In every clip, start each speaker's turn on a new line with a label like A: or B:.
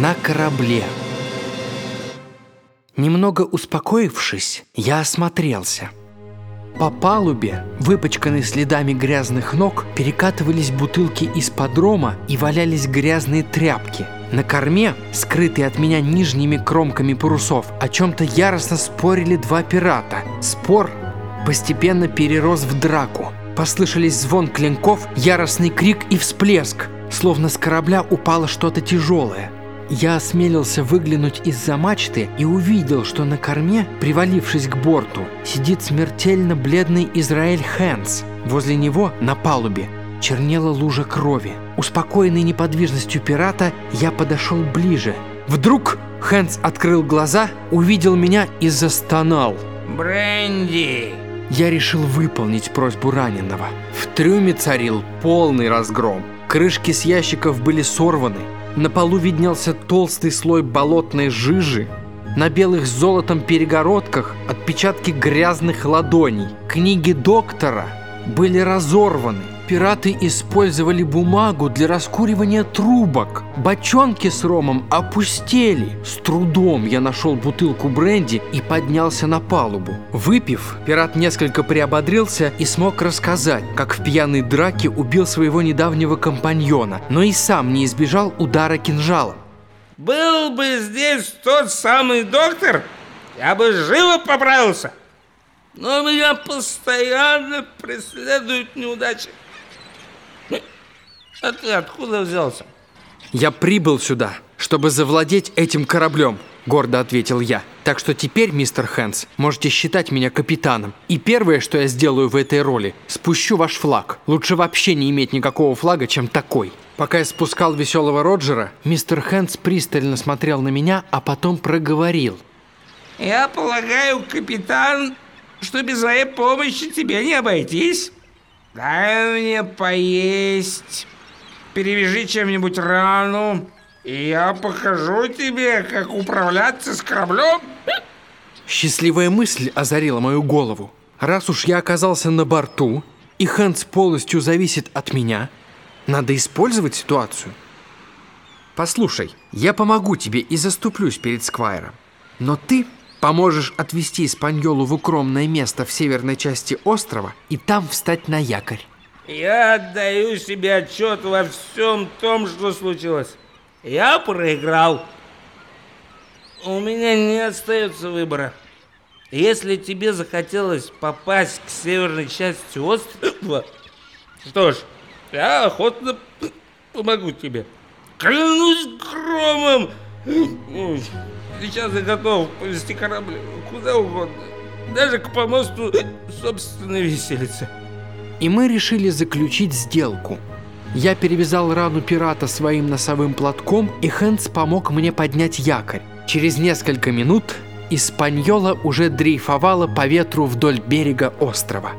A: на корабле. Немного успокоившись, я осмотрелся. По палубе, выпачканной следами грязных ног, перекатывались бутылки из подрома и валялись грязные тряпки. На корме, скрытые от меня нижними кромками парусов, о чем-то яростно спорили два пирата. Спор постепенно перерос в драку. Послышались звон клинков, яростный крик и всплеск, словно с корабля упало что-то тяжелое. Я осмелился выглянуть из-за мачты и увидел, что на корме, привалившись к борту, сидит смертельно бледный Израиль Хэнс. Возле него, на палубе, чернела лужа крови. Успокоенный неподвижностью пирата, я подошел ближе. Вдруг Хэнс открыл глаза, увидел меня и застонал.
B: Бренди!
A: Я решил выполнить просьбу раненого. В трюме царил полный разгром. Крышки с ящиков были сорваны. На полу виднелся толстый слой болотной жижи. На белых с золотом перегородках отпечатки грязных ладоней. Книги доктора были разорваны. Пираты использовали бумагу для раскуривания трубок. Бочонки с ромом опустели. С трудом я нашел бутылку бренди и поднялся на палубу. Выпив, пират несколько приободрился и смог рассказать, как в пьяной драке убил своего недавнего компаньона, но и сам не избежал удара кинжалом.
B: Был бы здесь тот самый доктор, я бы живо поправился. Но меня постоянно преследуют неудачи. А ты откуда взялся?
A: «Я прибыл сюда, чтобы завладеть этим кораблем», — гордо ответил я. «Так что теперь, мистер Хэнс, можете считать меня капитаном. И первое, что я сделаю в этой роли, спущу ваш флаг. Лучше вообще не иметь никакого флага, чем такой». Пока я спускал веселого Роджера, мистер Хэнс пристально смотрел на меня, а потом проговорил.
B: Я полагаю, капитан, что без моей помощи тебе не обойтись. Дай мне поесть перевяжи чем-нибудь рану, и я покажу тебе, как управляться с кораблем.
A: Счастливая мысль озарила мою голову. Раз уж я оказался на борту, и Хэнс полностью зависит от меня, надо использовать ситуацию. Послушай, я помогу тебе и заступлюсь перед Сквайром. Но ты поможешь отвезти Испаньолу в укромное место в северной части острова и там встать на якорь.
B: Я отдаю себе отчет во всем том, что случилось. Я проиграл. У меня не остается выбора. Если тебе захотелось попасть к северной части острова, что ж, я охотно помогу тебе. Клянусь громом! Сейчас я готов повести корабль куда угодно. Даже к помосту собственной виселицы
A: и мы решили заключить сделку. Я перевязал рану пирата своим носовым платком, и Хэнс помог мне поднять якорь. Через несколько минут Испаньола уже дрейфовала по ветру вдоль берега острова.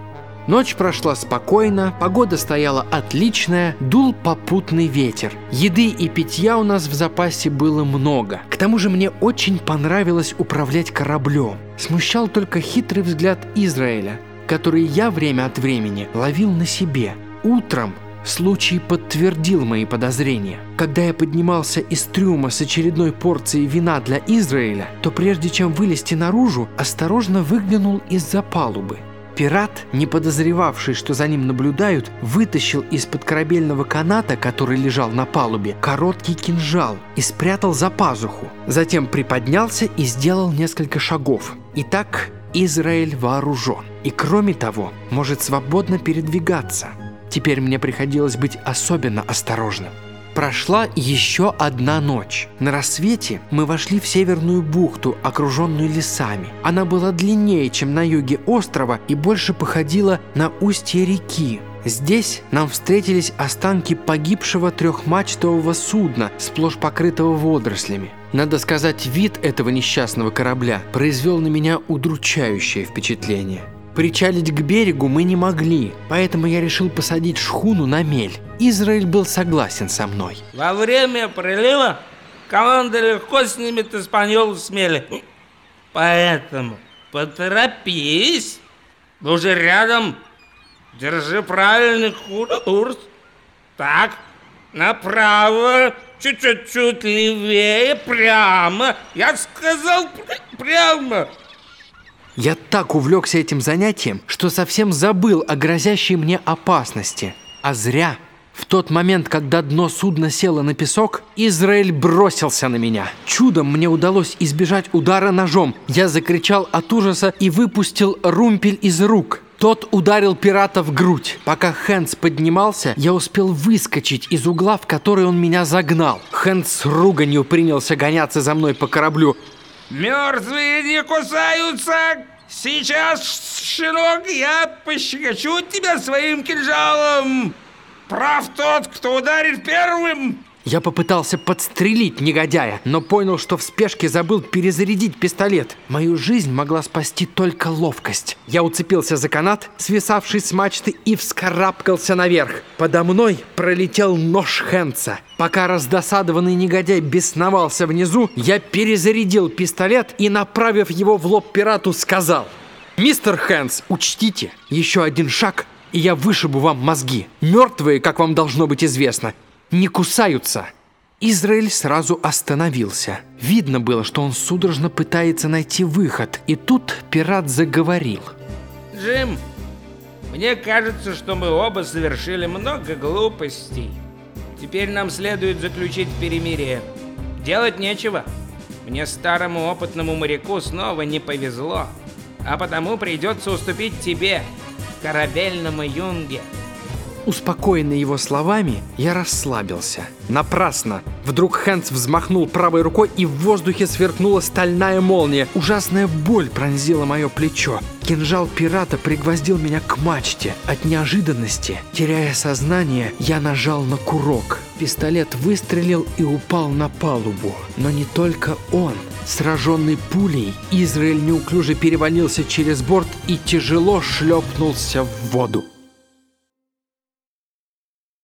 A: Ночь прошла спокойно, погода стояла отличная, дул попутный ветер. Еды и питья у нас в запасе было много. К тому же мне очень понравилось управлять кораблем. Смущал только хитрый взгляд Израиля – которые я время от времени ловил на себе. Утром случай подтвердил мои подозрения. Когда я поднимался из трюма с очередной порцией вина для Израиля, то прежде чем вылезти наружу, осторожно выглянул из-за палубы. Пират, не подозревавший, что за ним наблюдают, вытащил из-под корабельного каната, который лежал на палубе, короткий кинжал и спрятал за пазуху. Затем приподнялся и сделал несколько шагов. Итак, Израиль вооружен. И кроме того, может свободно передвигаться. Теперь мне приходилось быть особенно осторожным. Прошла еще одна ночь. На рассвете мы вошли в северную бухту, окруженную лесами. Она была длиннее, чем на юге острова и больше походила на устье реки. Здесь нам встретились останки погибшего трехмачтового судна, сплошь покрытого водорослями. Надо сказать, вид этого несчастного корабля произвел на меня удручающее впечатление. Причалить к берегу мы не могли, поэтому я решил посадить шхуну на мель. Израиль был согласен со мной.
B: Во время прилива команда легко снимет испаньол с мели. Поэтому поторопись. Уже рядом Держи правильный курс. Так, направо, чуть-чуть левее, прямо. Я сказал пр- прямо.
A: Я так увлекся этим занятием, что совсем забыл о грозящей мне опасности. А зря. В тот момент, когда дно судна село на песок, Израиль бросился на меня. Чудом мне удалось избежать удара ножом. Я закричал от ужаса и выпустил румпель из рук. Тот ударил пирата в грудь. Пока Хэнс поднимался, я успел выскочить из угла, в который он меня загнал. Хэнс с руганью принялся гоняться за мной по кораблю.
B: Мертвые не кусаются. Сейчас, щенок, я пощекочу тебя своим кинжалом. Прав тот, кто ударит первым.
A: Я попытался подстрелить негодяя, но понял, что в спешке забыл перезарядить пистолет. Мою жизнь могла спасти только ловкость. Я уцепился за канат, свисавший с мачты, и вскарабкался наверх. Подо мной пролетел нож Хэнса. Пока раздосадованный негодяй бесновался внизу, я перезарядил пистолет и, направив его в лоб пирату, сказал «Мистер Хэнс, учтите, еще один шаг, и я вышибу вам мозги. Мертвые, как вам должно быть известно, не кусаются. Израиль сразу остановился. Видно было, что он судорожно пытается найти выход. И тут пират заговорил.
B: Джим, мне кажется, что мы оба совершили много глупостей. Теперь нам следует заключить перемирие. Делать нечего. Мне старому опытному моряку снова не повезло. А потому придется уступить тебе, корабельному юнге.
A: Успокоенный его словами, я расслабился. Напрасно. Вдруг Хэнс взмахнул правой рукой, и в воздухе сверкнула стальная молния. Ужасная боль пронзила мое плечо. Кинжал пирата пригвоздил меня к мачте. От неожиданности, теряя сознание, я нажал на курок. Пистолет выстрелил и упал на палубу. Но не только он. Сраженный пулей, Израиль неуклюже перевалился через борт и тяжело шлепнулся в воду.